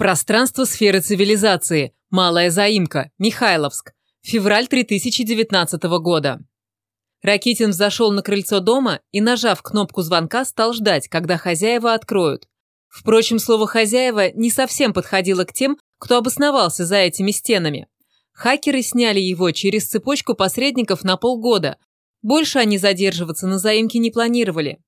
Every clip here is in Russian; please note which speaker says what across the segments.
Speaker 1: Пространство сферы цивилизации. Малая заимка. Михайловск. Февраль 2019 года. Ракитин взошел на крыльцо дома и, нажав кнопку звонка, стал ждать, когда хозяева откроют. Впрочем, слово «хозяева» не совсем подходило к тем, кто обосновался за этими стенами. Хакеры сняли его через цепочку посредников на полгода. Больше они задерживаться на заимке не планировали.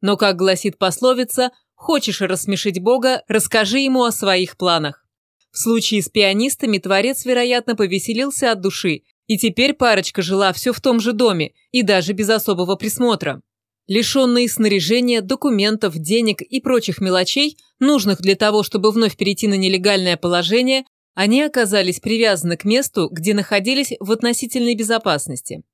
Speaker 1: Но, как гласит пословица, хочешь рассмешить Бога, расскажи ему о своих планах. В случае с пианистами творец, вероятно, повеселился от души, и теперь парочка жила все в том же доме, и даже без особого присмотра. Лишенные снаряжения, документов, денег и прочих мелочей, нужных для того, чтобы вновь перейти на нелегальное положение, они оказались привязаны к месту, где находились в относительной безопасности.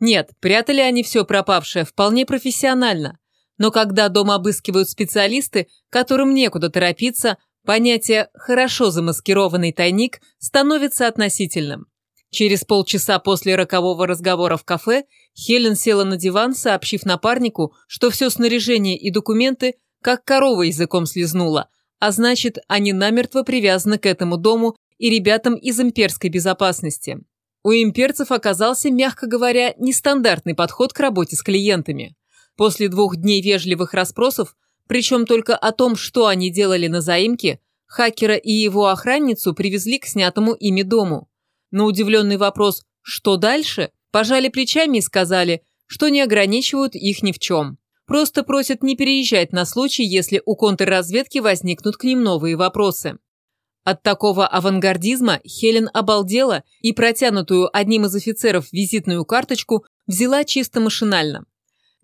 Speaker 1: Нет, прятали они все пропавшее вполне профессионально. Но когда дом обыскивают специалисты, которым некуда торопиться, понятие «хорошо замаскированный тайник» становится относительным. Через полчаса после рокового разговора в кафе Хелен села на диван, сообщив напарнику, что все снаряжение и документы как корова языком слезнула, а значит, они намертво привязаны к этому дому и ребятам из имперской безопасности. У имперцев оказался, мягко говоря, нестандартный подход к работе с клиентами. После двух дней вежливых расспросов, причем только о том, что они делали на заимке, хакера и его охранницу привезли к снятому ими дому. На удивленный вопрос «что дальше?» пожали плечами и сказали, что не ограничивают их ни в чем. Просто просят не переезжать на случай, если у контрразведки возникнут к ним новые вопросы. От такого авангардизма Хелен обалдела и протянутую одним из офицеров визитную карточку взяла чисто машинально.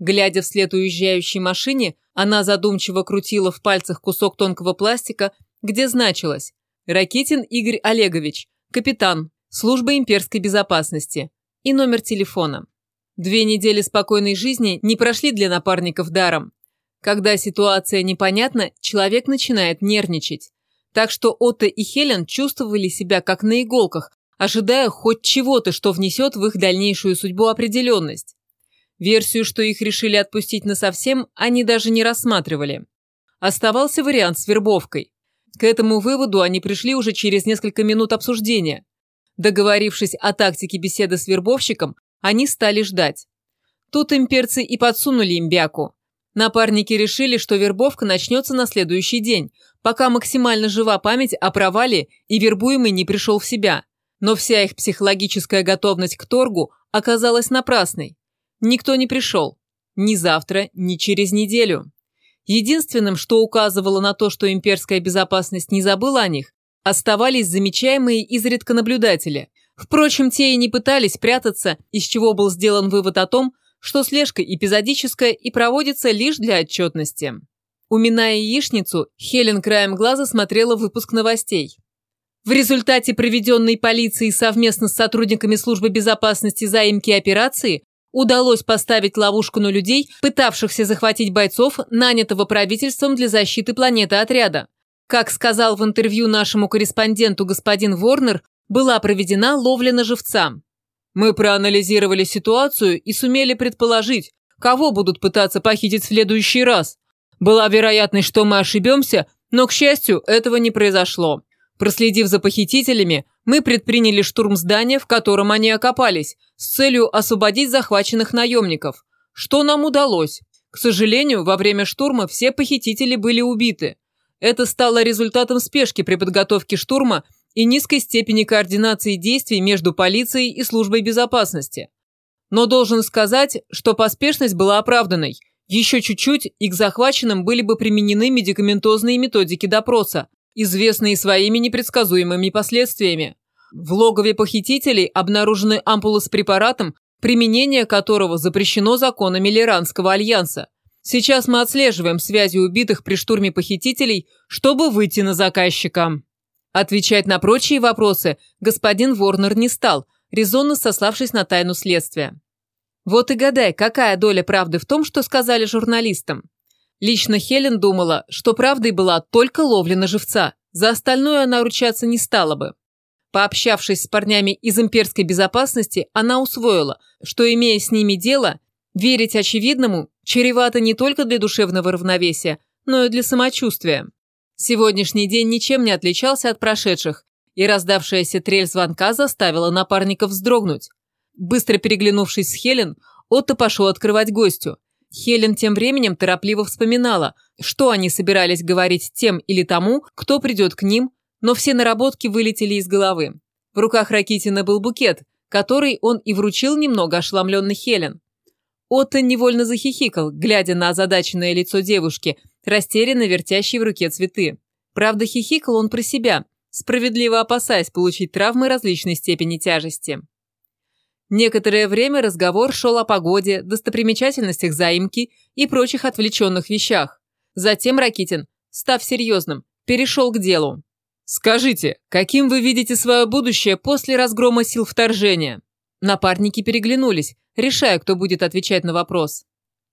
Speaker 1: Глядя вслед уезжающей машине, она задумчиво крутила в пальцах кусок тонкого пластика, где значилось «Ракетин Игорь Олегович, капитан, служба имперской безопасности» и номер телефона. Две недели спокойной жизни не прошли для напарников даром. Когда ситуация непонятна, человек начинает нервничать. Так что Отто и Хелен чувствовали себя как на иголках, ожидая хоть чего-то, что внесет в их дальнейшую судьбу определенность. Версию, что их решили отпустить насовсем, они даже не рассматривали. Оставался вариант с вербовкой. К этому выводу они пришли уже через несколько минут обсуждения. Договорившись о тактике беседы с вербовщиком, они стали ждать. Тут имперцы и подсунули им бяку. Напарники решили, что вербовка начнется на следующий день, пока максимально жива память о провале и вербуемый не пришел в себя. Но вся их психологическая готовность к торгу оказалась напрасной. Никто не пришел. Ни завтра, ни через неделю. Единственным, что указывало на то, что имперская безопасность не забыла о них, оставались замечаемые изредка наблюдатели. Впрочем, те и не пытались прятаться, из чего был сделан вывод о том, что слежка эпизодическая и проводится лишь для отчетности. Уминая яичницу, Хелен краем глаза смотрела выпуск новостей. В результате проведенной полицией совместно с сотрудниками службы безопасности заимки операции удалось поставить ловушку на людей, пытавшихся захватить бойцов, нанятого правительством для защиты планеты отряда. Как сказал в интервью нашему корреспонденту господин Ворнер, была проведена ловля на живца. Мы проанализировали ситуацию и сумели предположить, кого будут пытаться похитить в следующий раз. Была вероятность, что мы ошибемся, но, к счастью, этого не произошло. Проследив за похитителями, мы предприняли штурм здания, в котором они окопались, с целью освободить захваченных наемников. Что нам удалось? К сожалению, во время штурма все похитители были убиты. Это стало результатом спешки при подготовке штурма и низкой степени координации действий между полицией и службой безопасности. Но должен сказать, что поспешность была оправданной. Еще чуть-чуть, и к захваченным были бы применены медикаментозные методики допроса, известные своими непредсказуемыми последствиями. В логове похитителей обнаружены ампулы с препаратом, применение которого запрещено законами Лиранского альянса. Сейчас мы отслеживаем связи убитых при штурме похитителей, чтобы выйти на заказчика. Отвечать на прочие вопросы господин Ворнер не стал, резонно сославшись на тайну следствия. Вот и гадай, какая доля правды в том, что сказали журналистам. Лично Хелен думала, что правдой была только ловля на живца, за остальное она ручаться не стала бы. Пообщавшись с парнями из имперской безопасности, она усвоила, что, имея с ними дело, верить очевидному чревато не только для душевного равновесия, но и для самочувствия. Сегодняшний день ничем не отличался от прошедших, и раздавшаяся трель звонка заставила напарников вздрогнуть. Быстро переглянувшись с Хелен, Отто пошел открывать гостю. Хелен тем временем торопливо вспоминала, что они собирались говорить тем или тому, кто придет к ним, но все наработки вылетели из головы. В руках Ракитина был букет, который он и вручил немного ошеломленный Хелен. Отто невольно захихикал, глядя на озадаченное лицо девушки, растерянно вертящей в руке цветы. Правда, хихикал он про себя, справедливо опасаясь получить травмы различной степени тяжести. Некоторое время разговор шел о погоде, достопримечательностях заимки и прочих отвлеченных вещах. Затем Ракитин, став серьезным, перешел к делу. «Скажите, каким вы видите свое будущее после разгрома сил вторжения?» Напарники переглянулись, решая, кто будет отвечать на вопрос.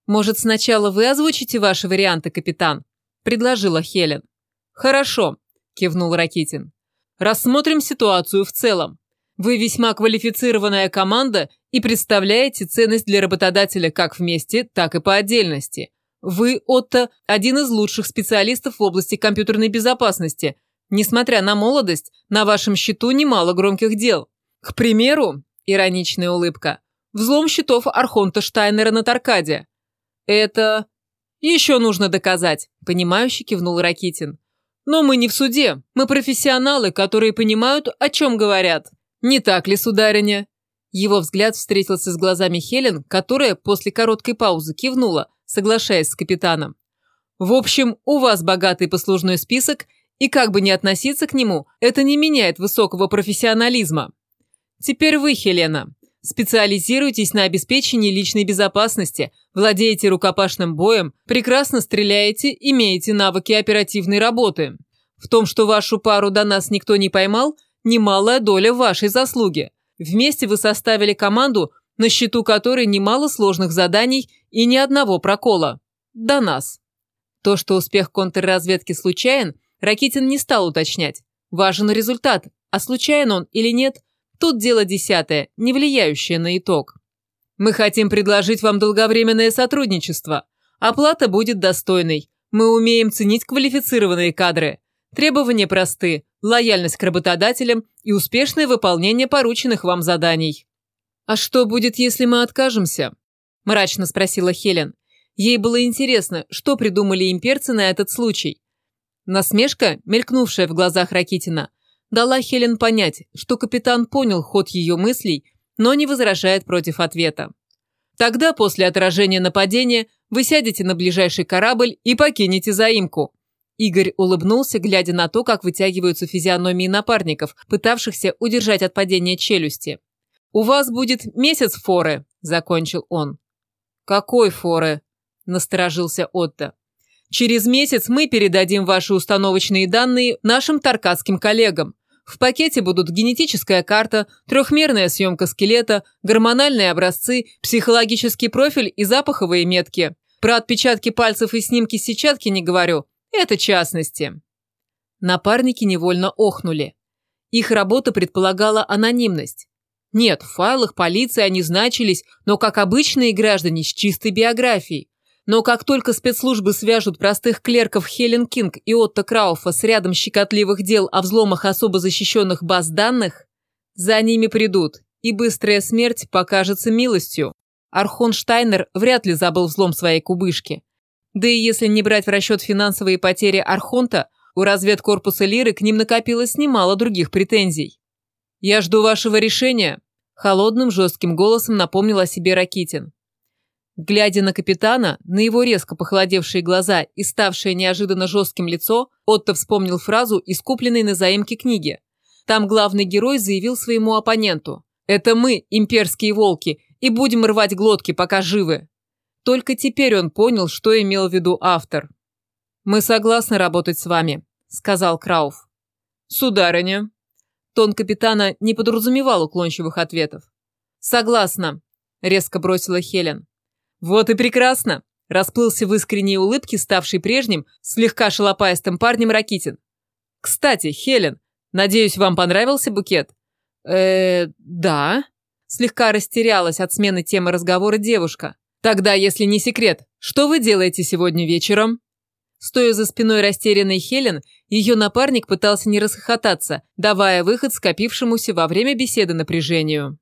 Speaker 1: «Может, сначала вы озвучите ваши варианты, капитан?» – предложила Хелен. «Хорошо», – кивнул Ракитин. «Рассмотрим ситуацию в целом. Вы весьма квалифицированная команда и представляете ценность для работодателя как вместе, так и по отдельности. Вы, Отто, один из лучших специалистов в области компьютерной безопасности – Несмотря на молодость, на вашем счету немало громких дел. К примеру, ироничная улыбка, взлом счетов Архонта Штайнера на Таркаде. Это... еще нужно доказать, понимающе кивнул Ракитин. Но мы не в суде, мы профессионалы, которые понимают, о чем говорят. Не так ли, сударыня? Его взгляд встретился с глазами Хелен, которая после короткой паузы кивнула, соглашаясь с капитаном. В общем, у вас богатый послужной список и как бы ни относиться к нему, это не меняет высокого профессионализма. Теперь вы, Хелена. Специализируйтесь на обеспечении личной безопасности, владеете рукопашным боем, прекрасно стреляете, имеете навыки оперативной работы. В том, что вашу пару до нас никто не поймал, немалая доля вашей заслуги. Вместе вы составили команду, на счету которой немало сложных заданий и ни одного прокола. До нас. То, что успех контрразведки случайен – Ракитин не стал уточнять. Важен результат, а случайен он или нет, тут дело десятое, не влияющее на итог. Мы хотим предложить вам долговременное сотрудничество. Оплата будет достойной. Мы умеем ценить квалифицированные кадры. Требования просты – лояльность к работодателям и успешное выполнение порученных вам заданий. «А что будет, если мы откажемся?» – мрачно спросила Хелен. Ей было интересно, что придумали имперцы на этот случай. Насмешка, мелькнувшая в глазах Ракитина, дала Хелен понять, что капитан понял ход ее мыслей, но не возражает против ответа. Тогда, после отражения нападения, вы сядете на ближайший корабль и покинете заимку. Игорь улыбнулся, глядя на то, как вытягиваются физиономии напарников, пытавшихся удержать от падения челюсти. «У вас будет месяц форы», – закончил он. «Какой форы?» – насторожился Отто. Через месяц мы передадим ваши установочные данные нашим таркатским коллегам. В пакете будут генетическая карта, трехмерная съемка скелета, гормональные образцы, психологический профиль и запаховые метки. Про отпечатки пальцев и снимки сетчатки не говорю. Это частности. Напарники невольно охнули. Их работа предполагала анонимность. Нет, в файлах полиции они значились, но как обычные граждане с чистой биографией. Но как только спецслужбы свяжут простых клерков Хелен Кинг и Отто Крауфа с рядом щекотливых дел о взломах особо защищенных баз данных, за ними придут, и быстрая смерть покажется милостью. Архон Штайнер вряд ли забыл взлом своей кубышки. Да и если не брать в расчет финансовые потери Архонта, у разведкорпуса Лиры к ним накопилось немало других претензий. «Я жду вашего решения», – холодным жестким голосом напомнил о себе Ракитин. Глядя на капитана, на его резко похолодевшие глаза и ставшее неожиданно жестким лицо, Отто вспомнил фразу из купленной на заимке книги. Там главный герой заявил своему оппоненту «Это мы, имперские волки, и будем рвать глотки, пока живы». Только теперь он понял, что имел в виду автор. «Мы согласны работать с вами», – сказал Крауф. «Сударыня». Тон капитана не подразумевал уклончивых ответов. «Согласна», – резко бросила Хелен. «Вот и прекрасно!» – расплылся в искренней улыбке, ставший прежним, слегка шалопаистым парнем Ракитин. «Кстати, Хелен, надеюсь, вам понравился букет?» э да». Слегка растерялась от смены темы разговора девушка. «Тогда, если не секрет, что вы делаете сегодня вечером?» Стоя за спиной растерянной Хелен, ее напарник пытался не расхохотаться, давая выход скопившемуся во время беседы напряжению.